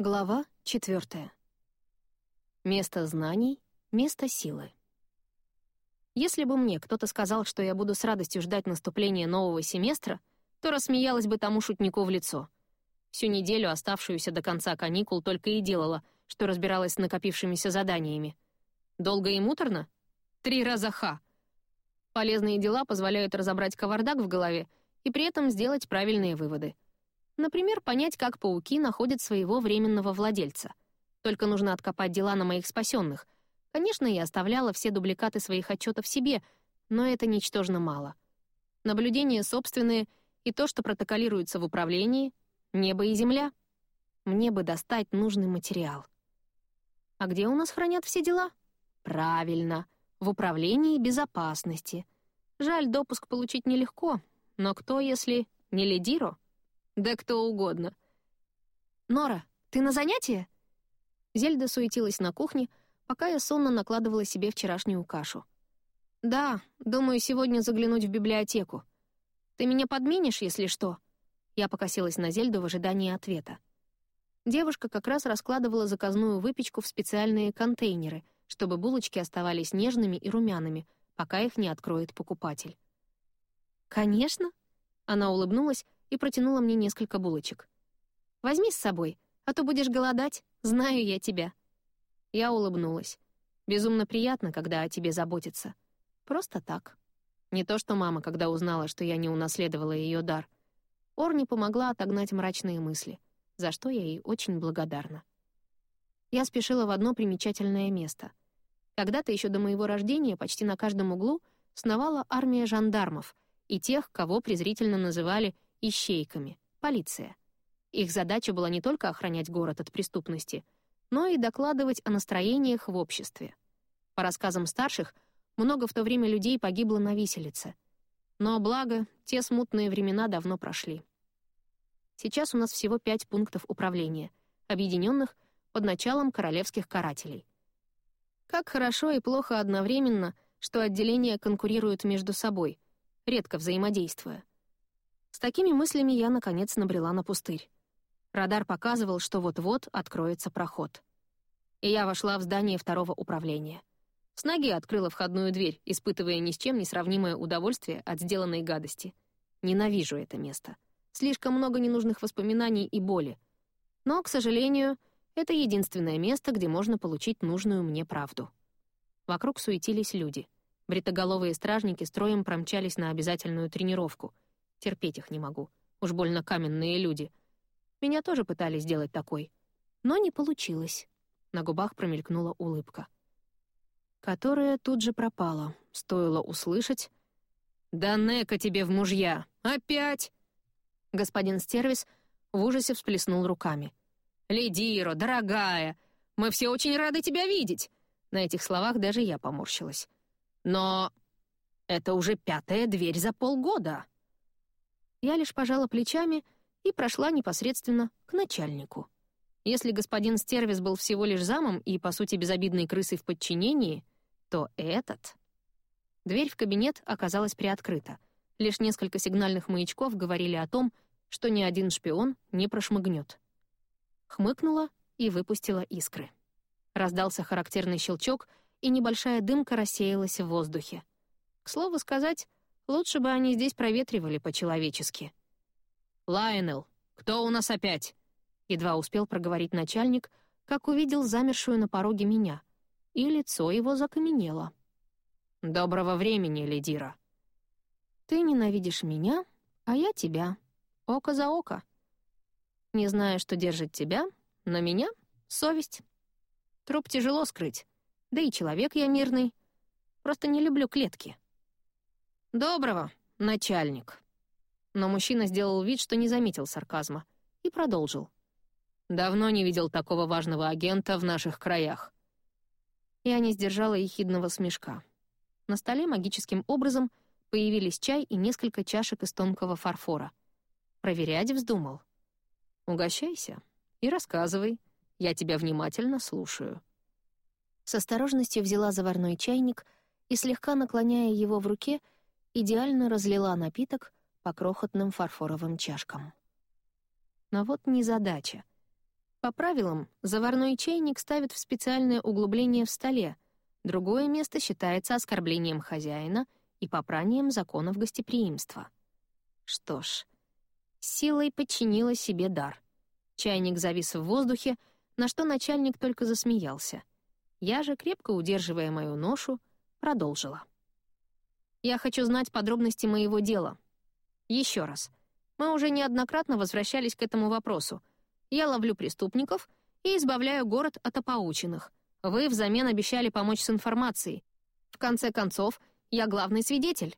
Глава четвертая. Место знаний, место силы. Если бы мне кто-то сказал, что я буду с радостью ждать наступления нового семестра, то рассмеялась бы тому шутнику в лицо. Всю неделю, оставшуюся до конца каникул, только и делала, что разбиралась с накопившимися заданиями. Долго и муторно? Три раза ха. Полезные дела позволяют разобрать кавардак в голове и при этом сделать правильные выводы — Например, понять, как пауки находят своего временного владельца. Только нужно откопать дела на моих спасенных. Конечно, я оставляла все дубликаты своих отчетов себе, но это ничтожно мало. Наблюдения собственные и то, что протоколируется в управлении — небо и земля. Мне бы достать нужный материал. А где у нас хранят все дела? Правильно, в управлении безопасности. Жаль, допуск получить нелегко, но кто, если не лидиро? Да кто угодно. «Нора, ты на занятие?» Зельда суетилась на кухне, пока я сонно накладывала себе вчерашнюю кашу. «Да, думаю, сегодня заглянуть в библиотеку. Ты меня подменишь, если что?» Я покосилась на Зельду в ожидании ответа. Девушка как раз раскладывала заказную выпечку в специальные контейнеры, чтобы булочки оставались нежными и румяными, пока их не откроет покупатель. «Конечно!» — она улыбнулась, и протянула мне несколько булочек. «Возьми с собой, а то будешь голодать, знаю я тебя». Я улыбнулась. Безумно приятно, когда о тебе заботятся. Просто так. Не то что мама, когда узнала, что я не унаследовала ее дар. Орни помогла отогнать мрачные мысли, за что я ей очень благодарна. Я спешила в одно примечательное место. Когда-то еще до моего рождения почти на каждом углу сновала армия жандармов и тех, кого презрительно называли ищейками, полиция. Их задача была не только охранять город от преступности, но и докладывать о настроениях в обществе. По рассказам старших, много в то время людей погибло на виселице. Но, благо, те смутные времена давно прошли. Сейчас у нас всего пять пунктов управления, объединенных под началом королевских карателей. Как хорошо и плохо одновременно, что отделения конкурируют между собой, редко взаимодействуя. С такими мыслями я, наконец, набрела на пустырь. Радар показывал, что вот-вот откроется проход. И я вошла в здание второго управления. С ноги открыла входную дверь, испытывая ни с чем не сравнимое удовольствие от сделанной гадости. Ненавижу это место. Слишком много ненужных воспоминаний и боли. Но, к сожалению, это единственное место, где можно получить нужную мне правду. Вокруг суетились люди. Бритоголовые стражники строем промчались на обязательную тренировку — Терпеть их не могу. Уж больно каменные люди. Меня тоже пытались сделать такой. Но не получилось. На губах промелькнула улыбка. Которая тут же пропала. Стоило услышать. «Да нека тебе в мужья! Опять!» Господин Стервис в ужасе всплеснул руками. «Лидиро, дорогая, мы все очень рады тебя видеть!» На этих словах даже я поморщилась. «Но это уже пятая дверь за полгода!» Я лишь пожала плечами и прошла непосредственно к начальнику. Если господин Стервис был всего лишь замом и, по сути, безобидной крысой в подчинении, то этот... Дверь в кабинет оказалась приоткрыта. Лишь несколько сигнальных маячков говорили о том, что ни один шпион не прошмыгнет. Хмыкнула и выпустила искры. Раздался характерный щелчок, и небольшая дымка рассеялась в воздухе. К слову сказать, Лучше бы они здесь проветривали по-человечески. «Лайонел, кто у нас опять?» Едва успел проговорить начальник, как увидел замершую на пороге меня, и лицо его закаменело. «Доброго времени, Лидира». «Ты ненавидишь меня, а я тебя. Око за око. Не знаю, что держит тебя, но меня — совесть. Труп тяжело скрыть, да и человек я мирный. Просто не люблю клетки». «Доброго, начальник». Но мужчина сделал вид, что не заметил сарказма, и продолжил. «Давно не видел такого важного агента в наших краях». Я не сдержала ехидного смешка. На столе магическим образом появились чай и несколько чашек из тонкого фарфора. Проверять вздумал. «Угощайся и рассказывай. Я тебя внимательно слушаю». С осторожностью взяла заварной чайник и, слегка наклоняя его в руке, — идеально разлила напиток по крохотным фарфоровым чашкам. Но вот незадача. По правилам, заварной чайник ставят в специальное углубление в столе, другое место считается оскорблением хозяина и попранием законов гостеприимства. Что ж, силой подчинила себе дар. Чайник завис в воздухе, на что начальник только засмеялся. Я же, крепко удерживая мою ношу, продолжила. «Я хочу знать подробности моего дела. Еще раз. Мы уже неоднократно возвращались к этому вопросу. Я ловлю преступников и избавляю город от опаученных. Вы взамен обещали помочь с информацией. В конце концов, я главный свидетель».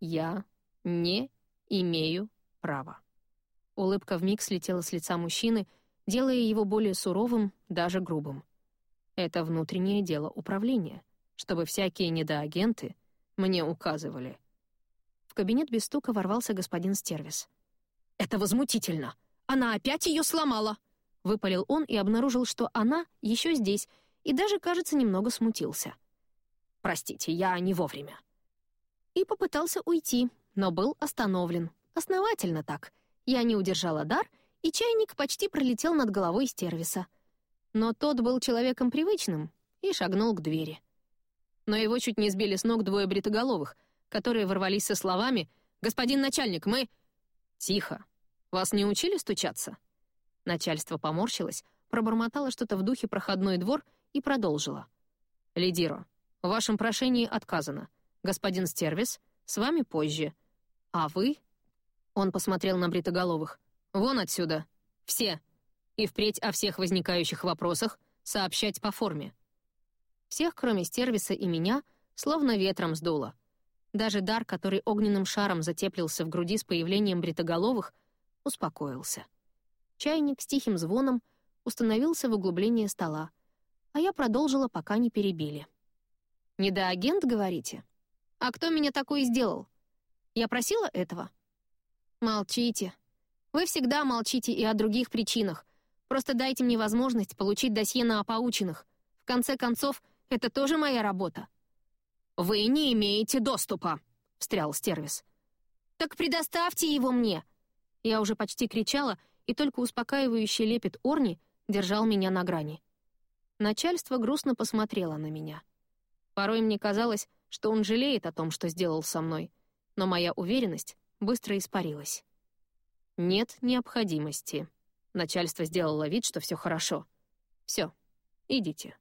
«Я не имею права». Улыбка вмиг слетела с лица мужчины, делая его более суровым, даже грубым. Это внутреннее дело управления, чтобы всякие недоагенты мне указывали. В кабинет без стука ворвался господин Стервис. «Это возмутительно! Она опять ее сломала!» Выпалил он и обнаружил, что она еще здесь, и даже, кажется, немного смутился. «Простите, я не вовремя». И попытался уйти, но был остановлен. Основательно так. Я не удержала дар, и чайник почти пролетел над головой Стервиса — но тот был человеком привычным и шагнул к двери. Но его чуть не сбили с ног двое бритоголовых, которые ворвались со словами «Господин начальник, мы...» «Тихо! Вас не учили стучаться?» Начальство поморщилось, пробормотало что-то в духе «проходной двор» и продолжило. «Лидиро, в вашем прошении отказано. Господин Стервис, с вами позже. А вы...» Он посмотрел на бритоголовых. «Вон отсюда! Все!» и впредь о всех возникающих вопросах сообщать по форме. Всех, кроме Стервиса и меня, словно ветром сдуло. Даже дар, который огненным шаром затеплился в груди с появлением бритоголовых, успокоился. Чайник с тихим звоном установился в углублении стола, а я продолжила, пока не перебили. «Недоагент, говорите? А кто меня такой сделал? Я просила этого?» «Молчите. Вы всегда молчите и о других причинах, Просто дайте мне возможность получить досье на опаученных. В конце концов, это тоже моя работа». «Вы не имеете доступа», — встрял Стервис. «Так предоставьте его мне!» Я уже почти кричала, и только успокаивающий лепет Орни держал меня на грани. Начальство грустно посмотрело на меня. Порой мне казалось, что он жалеет о том, что сделал со мной, но моя уверенность быстро испарилась. «Нет необходимости», Начальство сделало вид, что все хорошо. Все, идите.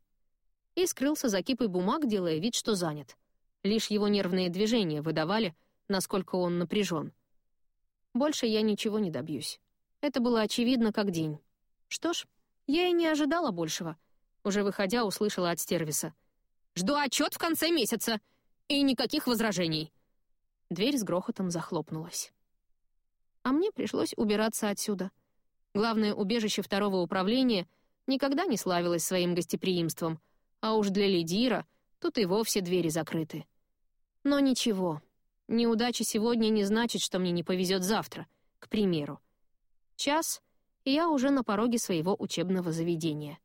И скрылся за кипой бумаг, делая вид, что занят. Лишь его нервные движения выдавали, насколько он напряжен. Больше я ничего не добьюсь. Это было очевидно как день. Что ж, я и не ожидала большего. Уже выходя, услышала от Стервиса. «Жду отчет в конце месяца! И никаких возражений!» Дверь с грохотом захлопнулась. А мне пришлось убираться отсюда — Главное убежище второго управления никогда не славилось своим гостеприимством, а уж для лидира тут и вовсе двери закрыты. Но ничего, неудача сегодня не значит, что мне не повезет завтра, к примеру. Час, и я уже на пороге своего учебного заведения.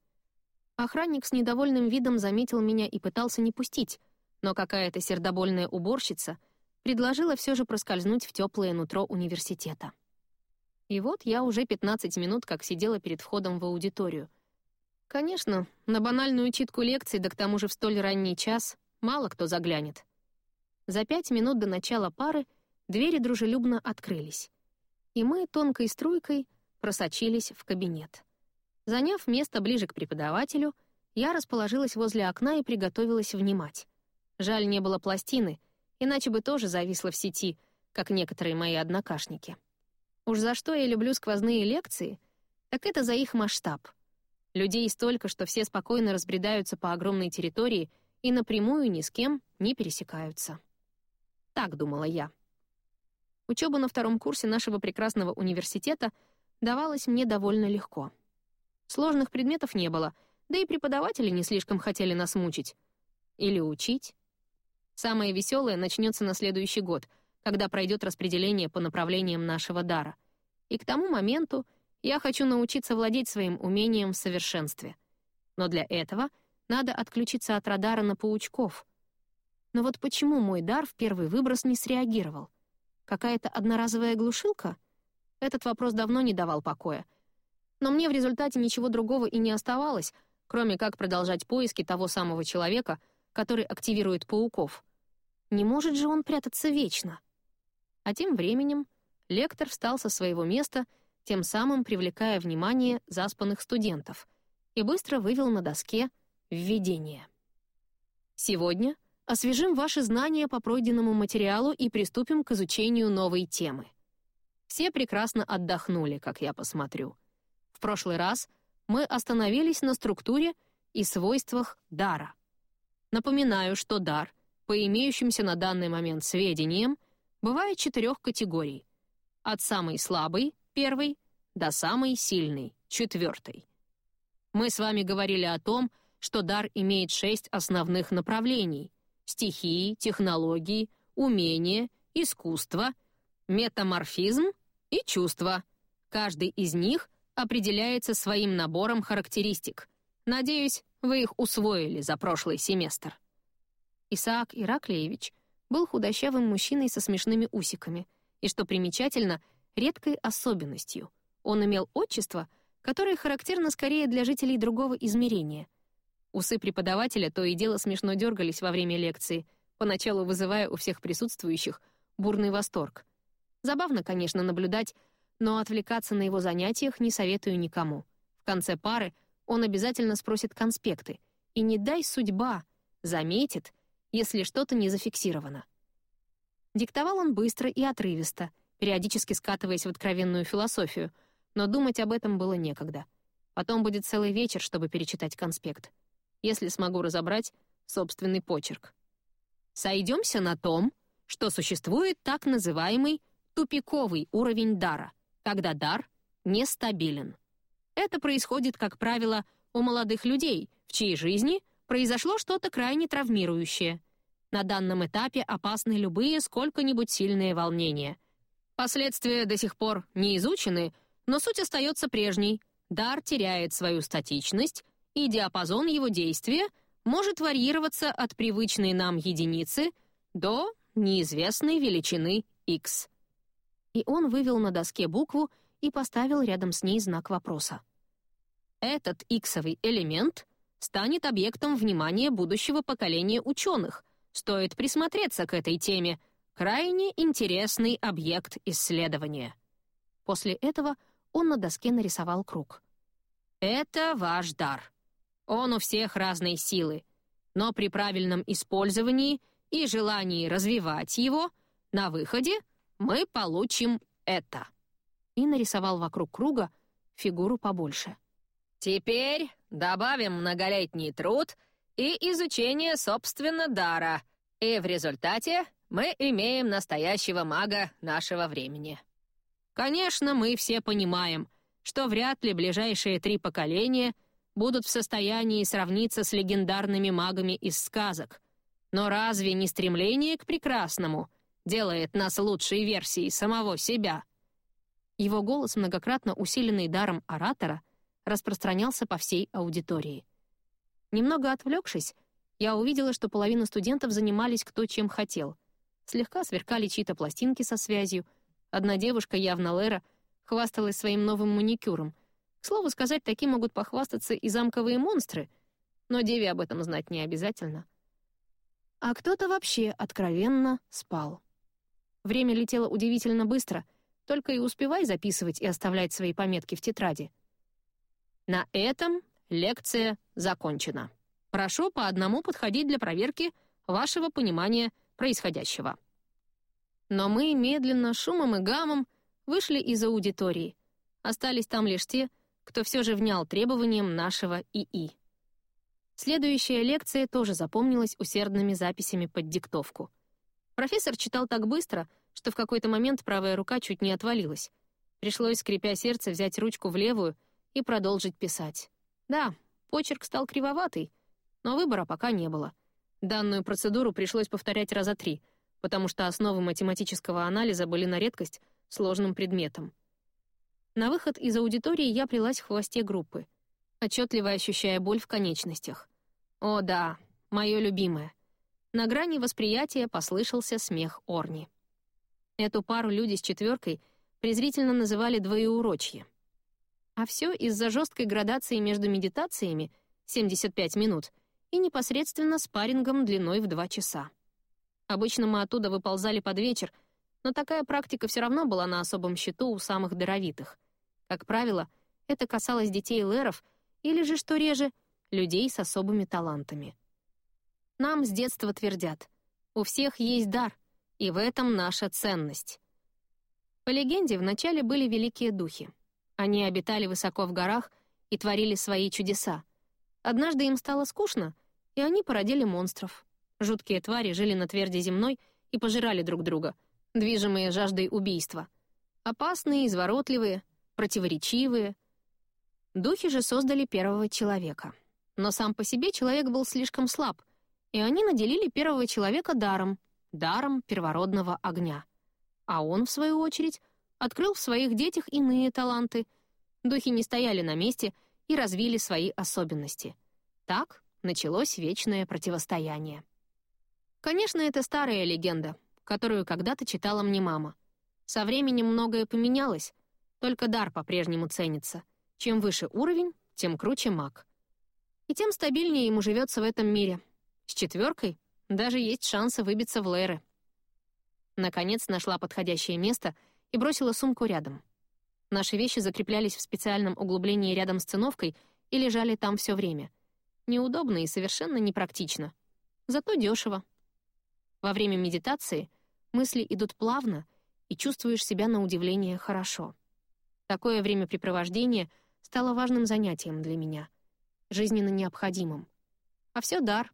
Охранник с недовольным видом заметил меня и пытался не пустить, но какая-то сердобольная уборщица предложила все же проскользнуть в теплое нутро университета. И вот я уже 15 минут как сидела перед входом в аудиторию. Конечно, на банальную читку лекций, да к тому же в столь ранний час, мало кто заглянет. За пять минут до начала пары двери дружелюбно открылись. И мы тонкой струйкой просочились в кабинет. Заняв место ближе к преподавателю, я расположилась возле окна и приготовилась внимать. Жаль, не было пластины, иначе бы тоже зависла в сети, как некоторые мои однокашники. Уж за что я люблю сквозные лекции, так это за их масштаб. Людей столько, что все спокойно разбредаются по огромной территории и напрямую ни с кем не пересекаются. Так думала я. Учеба на втором курсе нашего прекрасного университета давалась мне довольно легко. Сложных предметов не было, да и преподаватели не слишком хотели нас мучить. Или учить. Самое веселое начнется на следующий год — когда пройдет распределение по направлениям нашего дара. И к тому моменту я хочу научиться владеть своим умением в совершенстве. Но для этого надо отключиться от радара на паучков. Но вот почему мой дар в первый выброс не среагировал? Какая-то одноразовая глушилка? Этот вопрос давно не давал покоя. Но мне в результате ничего другого и не оставалось, кроме как продолжать поиски того самого человека, который активирует пауков. Не может же он прятаться вечно. А тем временем лектор встал со своего места, тем самым привлекая внимание заспанных студентов, и быстро вывел на доске введение. Сегодня освежим ваши знания по пройденному материалу и приступим к изучению новой темы. Все прекрасно отдохнули, как я посмотрю. В прошлый раз мы остановились на структуре и свойствах дара. Напоминаю, что дар, по имеющимся на данный момент сведениям, бывает четырех категорий. От самой слабой, первой, до самой сильной, четвертой. Мы с вами говорили о том, что дар имеет шесть основных направлений — стихии, технологии, умения, искусство, метаморфизм и чувства. Каждый из них определяется своим набором характеристик. Надеюсь, вы их усвоили за прошлый семестр. Исаак Ираклиевич был худощавым мужчиной со смешными усиками и, что примечательно, редкой особенностью. Он имел отчество, которое характерно скорее для жителей другого измерения. Усы преподавателя то и дело смешно дергались во время лекции, поначалу вызывая у всех присутствующих бурный восторг. Забавно, конечно, наблюдать, но отвлекаться на его занятиях не советую никому. В конце пары он обязательно спросит конспекты, и не дай судьба, заметит, если что-то не зафиксировано. Диктовал он быстро и отрывисто, периодически скатываясь в откровенную философию, но думать об этом было некогда. Потом будет целый вечер, чтобы перечитать конспект. Если смогу разобрать собственный почерк. Сойдемся на том, что существует так называемый тупиковый уровень дара, когда дар нестабилен. Это происходит, как правило, у молодых людей, в чьей жизни произошло что-то крайне травмирующее. На данном этапе опасны любые сколько-нибудь сильные волнения. Последствия до сих пор не изучены, но суть остается прежней. Дар теряет свою статичность, и диапазон его действия может варьироваться от привычной нам единицы до неизвестной величины x и он вывел на доске букву и поставил рядом с ней знак вопроса. Этот иксовый элемент станет объектом внимания будущего поколения ученых. Стоит присмотреться к этой теме. Крайне интересный объект исследования. После этого он на доске нарисовал круг. Это ваш дар. Он у всех разной силы, но при правильном использовании и желании развивать его, на выходе — мы получим это». И нарисовал вокруг круга фигуру побольше. «Теперь добавим многолетний труд и изучение, собственно, дара, и в результате мы имеем настоящего мага нашего времени. Конечно, мы все понимаем, что вряд ли ближайшие три поколения будут в состоянии сравниться с легендарными магами из сказок. Но разве не стремление к прекрасному делает нас лучшей версией самого себя». Его голос, многократно усиленный даром оратора, распространялся по всей аудитории. Немного отвлекшись, я увидела, что половина студентов занимались кто чем хотел. Слегка сверкали чьи-то пластинки со связью. Одна девушка, явно Лера, хвасталась своим новым маникюром. К слову сказать, такие могут похвастаться и замковые монстры, но деве об этом знать не обязательно. А кто-то вообще откровенно спал. Время летело удивительно быстро, только и успевай записывать и оставлять свои пометки в тетради. На этом лекция закончена. Прошу по одному подходить для проверки вашего понимания происходящего. Но мы медленно, шумом и гамом вышли из аудитории. Остались там лишь те, кто все же внял требованиям нашего ИИ. Следующая лекция тоже запомнилась усердными записями под диктовку. Профессор читал так быстро, что в какой-то момент правая рука чуть не отвалилась. Пришлось, скрипя сердце, взять ручку в левую и продолжить писать. Да, почерк стал кривоватый, но выбора пока не было. Данную процедуру пришлось повторять раза три, потому что основы математического анализа были на редкость сложным предметом. На выход из аудитории я плелась в хвосте группы, отчетливо ощущая боль в конечностях. О да, мое любимое. На грани восприятия послышался смех Орни. Эту пару люди с четверкой презрительно называли «двоеурочье». А все из-за жесткой градации между медитациями 75 минут и непосредственно спаррингом длиной в 2 часа. Обычно мы оттуда выползали под вечер, но такая практика все равно была на особом счету у самых даровитых. Как правило, это касалось детей лэров или же, что реже, людей с особыми талантами. Нам с детства твердят, у всех есть дар, и в этом наша ценность. По легенде, вначале были великие духи. Они обитали высоко в горах и творили свои чудеса. Однажды им стало скучно, и они породили монстров. Жуткие твари жили на тверди земной и пожирали друг друга, движимые жаждой убийства. Опасные, изворотливые, противоречивые. Духи же создали первого человека. Но сам по себе человек был слишком слаб, и они наделили первого человека даром, даром первородного огня. А он, в свою очередь, открыл в своих детях иные таланты. Духи не стояли на месте и развили свои особенности. Так началось вечное противостояние. Конечно, это старая легенда, которую когда-то читала мне мама. Со временем многое поменялось, только дар по-прежнему ценится. Чем выше уровень, тем круче маг. И тем стабильнее ему живется в этом мире. С четверкой даже есть шансы выбиться в лэры. Наконец нашла подходящее место и бросила сумку рядом. Наши вещи закреплялись в специальном углублении рядом с циновкой и лежали там все время. Неудобно и совершенно непрактично. Зато дешево. Во время медитации мысли идут плавно, и чувствуешь себя на удивление хорошо. Такое времяпрепровождение стало важным занятием для меня, жизненно необходимым. А все дар,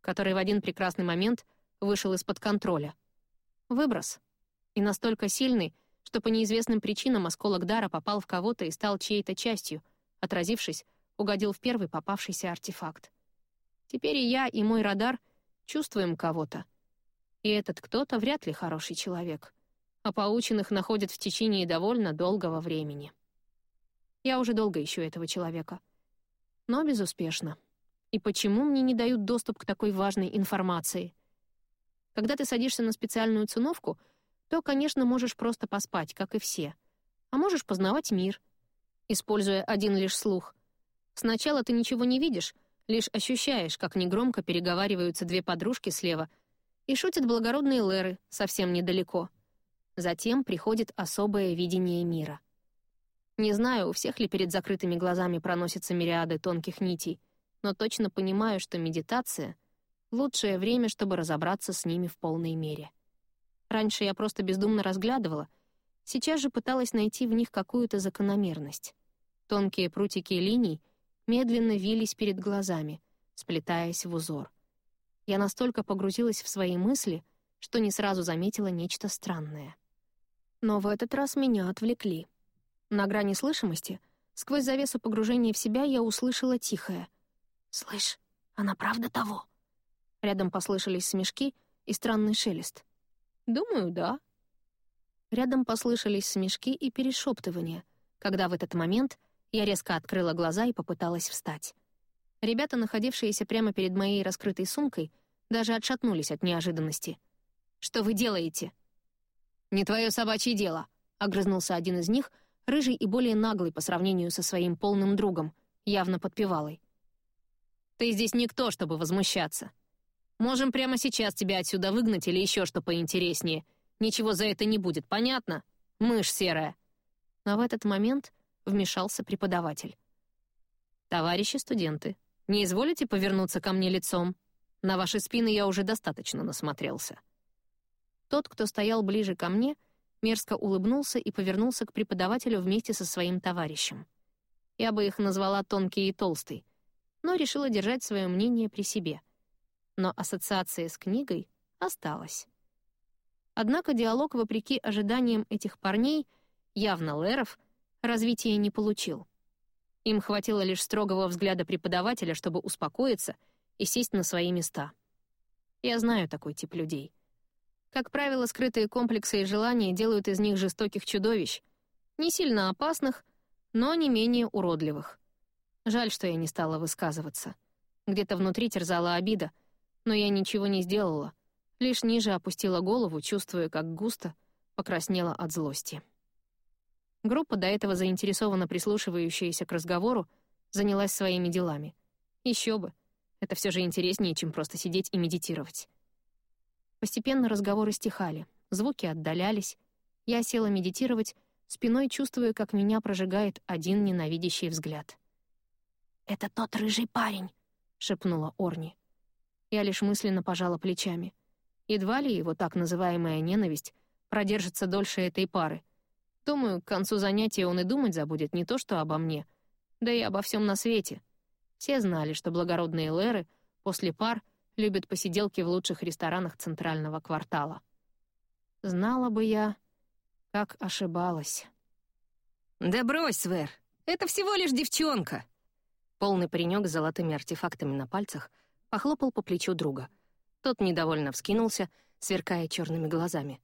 который в один прекрасный момент вышел из-под контроля. Выброс. И настолько сильный, что по неизвестным причинам осколок дара попал в кого-то и стал чьей-то частью, отразившись, угодил в первый попавшийся артефакт. Теперь и я, и мой радар чувствуем кого-то, и этот кто-то вряд ли хороший человек. А поученных находят в течение довольно долгого времени. Я уже долго ищу этого человека. Но безуспешно. И почему мне не дают доступ к такой важной информации? Когда ты садишься на специальную циновку, то, конечно, можешь просто поспать, как и все. А можешь познавать мир, используя один лишь слух. Сначала ты ничего не видишь, лишь ощущаешь, как негромко переговариваются две подружки слева — и шутят благородные лэры совсем недалеко. Затем приходит особое видение мира. Не знаю, у всех ли перед закрытыми глазами проносятся мириады тонких нитей, но точно понимаю, что медитация — лучшее время, чтобы разобраться с ними в полной мере. Раньше я просто бездумно разглядывала, сейчас же пыталась найти в них какую-то закономерность. Тонкие прутики линий медленно вились перед глазами, сплетаясь в узор — я настолько погрузилась в свои мысли, что не сразу заметила нечто странное. Но в этот раз меня отвлекли. На грани слышимости, сквозь завесу погружения в себя, я услышала тихое. «Слышь, она правда того?» Рядом послышались смешки и странный шелест. «Думаю, да». Рядом послышались смешки и перешептывания, когда в этот момент я резко открыла глаза и попыталась встать. Ребята, находившиеся прямо перед моей раскрытой сумкой, даже отшатнулись от неожиданности. «Что вы делаете?» «Не твое собачье дело», — огрызнулся один из них, рыжий и более наглый по сравнению со своим полным другом, явно подпевалой. «Ты здесь никто, чтобы возмущаться. Можем прямо сейчас тебя отсюда выгнать или еще что поинтереснее. Ничего за это не будет, понятно? Мышь серая». Но в этот момент вмешался преподаватель. «Товарищи студенты, не изволите повернуться ко мне лицом? На ваши спины я уже достаточно насмотрелся». Тот, кто стоял ближе ко мне, мерзко улыбнулся и повернулся к преподавателю вместе со своим товарищем. Я бы их назвала тонкий и толстый, но решила держать свое мнение при себе. Но ассоциация с книгой осталась. Однако диалог, вопреки ожиданиям этих парней, явно Леров, развития не получил. Им хватило лишь строгого взгляда преподавателя, чтобы успокоиться и сесть на свои места. Я знаю такой тип людей. Как правило, скрытые комплексы и желания делают из них жестоких чудовищ, не сильно опасных, но не менее уродливых. Жаль, что я не стала высказываться. Где-то внутри терзала обида, но я ничего не сделала, лишь ниже опустила голову, чувствуя, как густо покраснела от злости. Группа, до этого заинтересованно прислушивающаяся к разговору, занялась своими делами. Еще бы. Это все же интереснее, чем просто сидеть и медитировать. Постепенно разговоры стихали, звуки отдалялись. Я села медитировать, спиной чувствуя, как меня прожигает один ненавидящий взгляд. «Это тот рыжий парень», — шепнула Орни. Я лишь мысленно пожала плечами. Едва ли его так называемая ненависть продержится дольше этой пары. Думаю, к концу занятия он и думать забудет не то что обо мне, да и обо всем на свете. Все знали, что благородные лэры после пар любят посиделки в лучших ресторанах центрального квартала. Знала бы я, как ошибалась. «Да брось, Свер, это всего лишь девчонка!» Полный паренек с золотыми артефактами на пальцах похлопал по плечу друга. Тот недовольно вскинулся, сверкая черными глазами.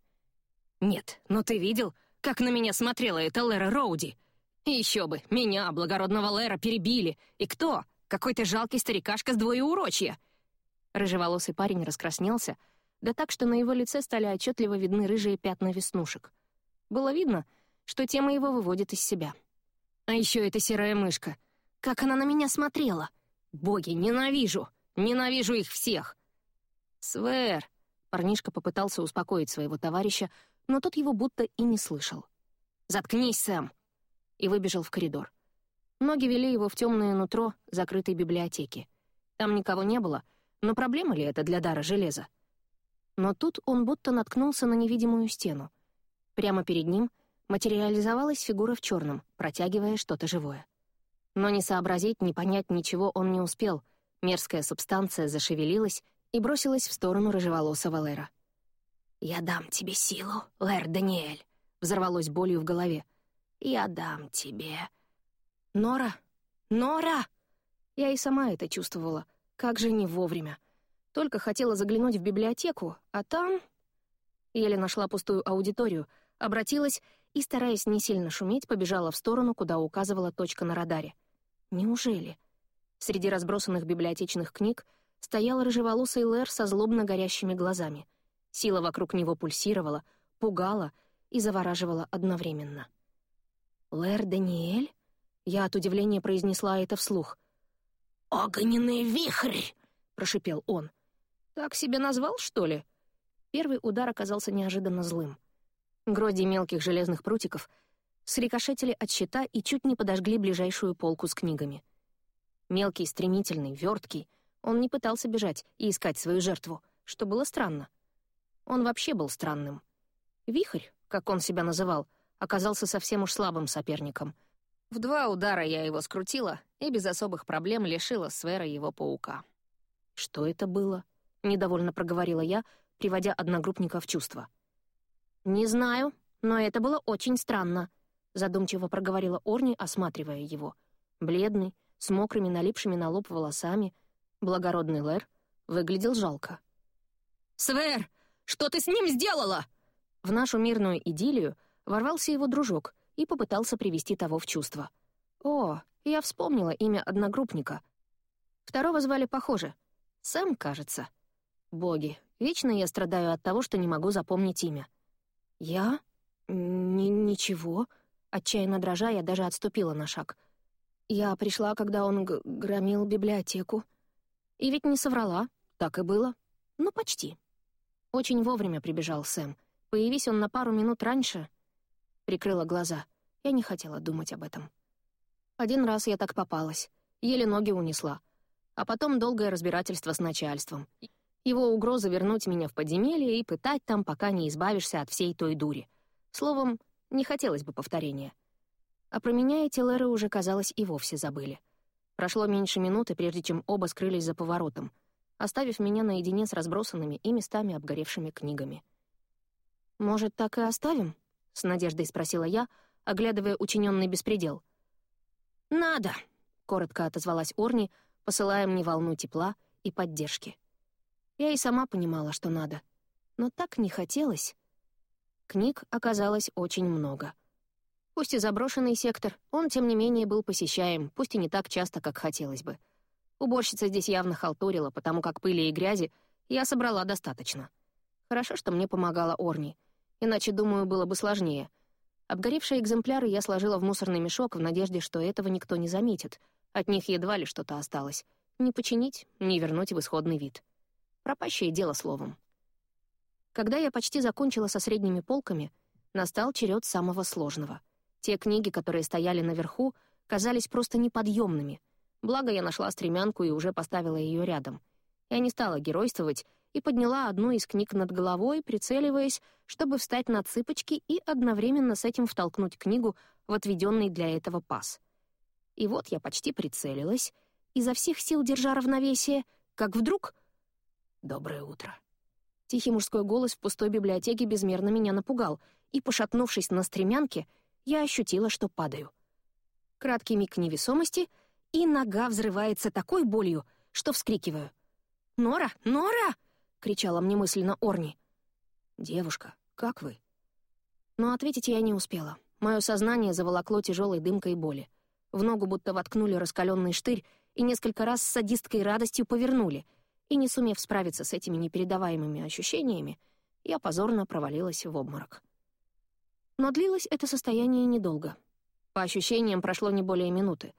«Нет, но ты видел, как на меня смотрела эта Лера Роуди? Еще бы, меня, благородного Лера, перебили. И кто? Какой-то жалкий старикашка с двоеурочья!» Рыжеволосый парень раскраснелся, да так, что на его лице стали отчетливо видны рыжие пятна веснушек. Было видно, что тема его выводит из себя. А еще эта серая мышка. Как она на меня смотрела! Боги, ненавижу! Ненавижу их всех! Свер! Парнишка попытался успокоить своего товарища, но тот его будто и не слышал. «Заткнись, Сэм!» И выбежал в коридор. Ноги вели его в темное нутро закрытой библиотеки. Там никого не было, но проблема ли это для дара железа? Но тут он будто наткнулся на невидимую стену. Прямо перед ним материализовалась фигура в черном, протягивая что-то живое. Но не сообразить, не понять ничего он не успел. Мерзкая субстанция зашевелилась и бросилась в сторону рыжеволосого Лэра. «Я дам тебе силу, Лэр Даниэль», — взорвалось болью в голове. «Я дам тебе...» «Нора! Нора!» Я и сама это чувствовала. Как же не вовремя. Только хотела заглянуть в библиотеку, а там... Еле нашла пустую аудиторию, обратилась и, стараясь не сильно шуметь, побежала в сторону, куда указывала точка на радаре. Неужели? Среди разбросанных библиотечных книг стоял рыжеволосый Лэр со злобно горящими глазами. Сила вокруг него пульсировала, пугала и завораживала одновременно. «Лэр Даниэль?» Я от удивления произнесла это вслух. «Огненный вихрь!» — прошипел он. «Так себя назвал, что ли?» Первый удар оказался неожиданно злым. Гроди мелких железных прутиков срикошетили от щита и чуть не подожгли ближайшую полку с книгами. Мелкий, стремительный, верткий, он не пытался бежать и искать свою жертву, что было странно. Он вообще был странным. Вихрь, как он себя называл, оказался совсем уж слабым соперником. В два удара я его скрутила и без особых проблем лишила Свера его паука. «Что это было?» — недовольно проговорила я, приводя одногруппника в чувство. «Не знаю, но это было очень странно», — задумчиво проговорила Орни, осматривая его. Бледный, с мокрыми налипшими на лоб волосами, благородный Лэр выглядел жалко. «Свер, что ты с ним сделала?» В нашу мирную идиллию ворвался его дружок и попытался привести того в чувство. «О, я вспомнила имя одногруппника. Второго звали похоже. Сэм, кажется. Боги, вечно я страдаю от того, что не могу запомнить имя. Я? Н ничего. Отчаянно дрожа, я даже отступила на шаг. Я пришла, когда он громил библиотеку. И ведь не соврала, так и было. Ну, почти. Очень вовремя прибежал Сэм. Появись он на пару минут раньше. Прикрыла глаза. Я не хотела думать об этом. Один раз я так попалась. Еле ноги унесла. А потом долгое разбирательство с начальством. Его угроза вернуть меня в подземелье и пытать там, пока не избавишься от всей той дури. Словом, не хотелось бы повторения. А про меня эти лэры уже, казалось, и вовсе забыли. Прошло меньше минуты, прежде чем оба скрылись за поворотом, оставив меня наедине с разбросанными и местами обгоревшими книгами. «Может, так и оставим?» — с надеждой спросила я, оглядывая учиненный беспредел. «Надо!» — коротко отозвалась Орни, посылая мне волну тепла и поддержки. Я и сама понимала, что надо. Но так не хотелось. Книг оказалось очень много. Пусть и заброшенный сектор, он, тем не менее, был посещаем, пусть и не так часто, как хотелось бы. Уборщица здесь явно халтурила, потому как пыли и грязи я собрала достаточно. Хорошо, что мне помогала Орни, иначе, думаю, было бы сложнее. Обгоревшие экземпляры я сложила в мусорный мешок в надежде, что этого никто не заметит. От них едва ли что-то осталось. Не починить, не вернуть в исходный вид. Пропащее дело словом. Когда я почти закончила со средними полками, настал черед самого сложного. Те книги, которые стояли наверху, казались просто неподъемными. Благо, я нашла стремянку и уже поставила ее рядом. Я не стала геройствовать и подняла одну из книг над головой, прицеливаясь, чтобы встать на цыпочки и одновременно с этим втолкнуть книгу в отведенный для этого паз. И вот я почти прицелилась, изо всех сил держа равновесие, как вдруг... «Доброе утро». Тихий мужской голос в пустой библиотеке безмерно меня напугал, и, пошатнувшись на стремянке, я ощутила, что падаю. Краткий миг невесомости, и нога взрывается такой болью, что вскрикиваю. «Нора! Нора!» — кричала мне мысленно Орни. «Девушка, как вы?» Но ответить я не успела. Мое сознание заволокло тяжелой дымкой боли. В ногу будто воткнули раскаленный штырь и несколько раз с садистской радостью повернули. И не сумев справиться с этими непередаваемыми ощущениями, я позорно провалилась в обморок. Но длилось это состояние недолго. По ощущениям прошло не более минуты.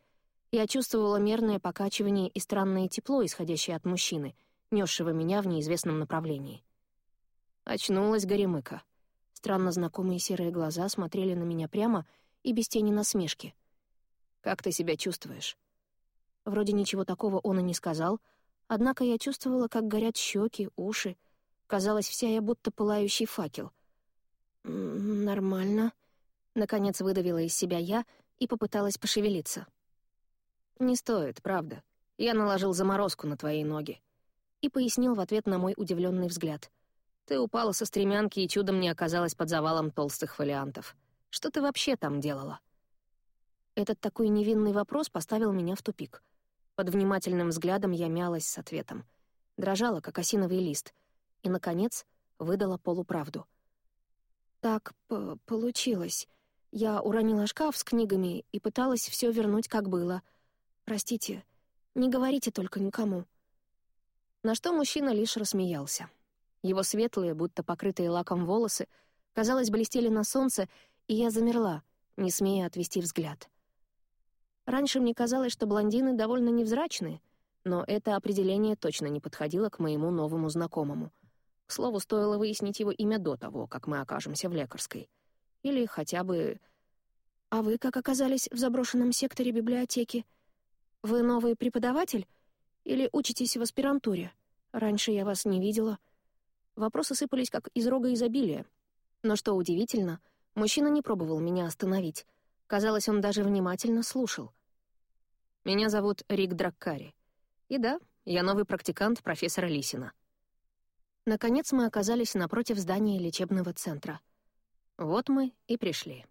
Я чувствовала мерное покачивание и странное тепло, исходящее от мужчины — несшего меня в неизвестном направлении. Очнулась Горемыка. Странно знакомые серые глаза смотрели на меня прямо и без тени насмешки. «Как ты себя чувствуешь?» Вроде ничего такого он и не сказал, однако я чувствовала, как горят щеки, уши. Казалось, вся я будто пылающий факел. «Нормально», — наконец выдавила из себя я и попыталась пошевелиться. «Не стоит, правда. Я наложил заморозку на твои ноги и пояснил в ответ на мой удивленный взгляд. «Ты упала со стремянки и чудом не оказалась под завалом толстых фолиантов. Что ты вообще там делала?» Этот такой невинный вопрос поставил меня в тупик. Под внимательным взглядом я мялась с ответом. Дрожала, как осиновый лист. И, наконец, выдала полуправду. «Так получилось. Я уронила шкаф с книгами и пыталась все вернуть, как было. Простите, не говорите только никому». На что мужчина лишь рассмеялся. Его светлые, будто покрытые лаком волосы, казалось, блестели на солнце, и я замерла, не смея отвести взгляд. Раньше мне казалось, что блондины довольно невзрачные, но это определение точно не подходило к моему новому знакомому. К слову, стоило выяснить его имя до того, как мы окажемся в лекарской. Или хотя бы... «А вы как оказались в заброшенном секторе библиотеки? Вы новый преподаватель?» Или учитесь в аспирантуре? Раньше я вас не видела». Вопросы сыпались как из рога изобилия. Но что удивительно, мужчина не пробовал меня остановить. Казалось, он даже внимательно слушал. «Меня зовут Рик Драккари. И да, я новый практикант профессора Лисина». Наконец мы оказались напротив здания лечебного центра. Вот мы и пришли.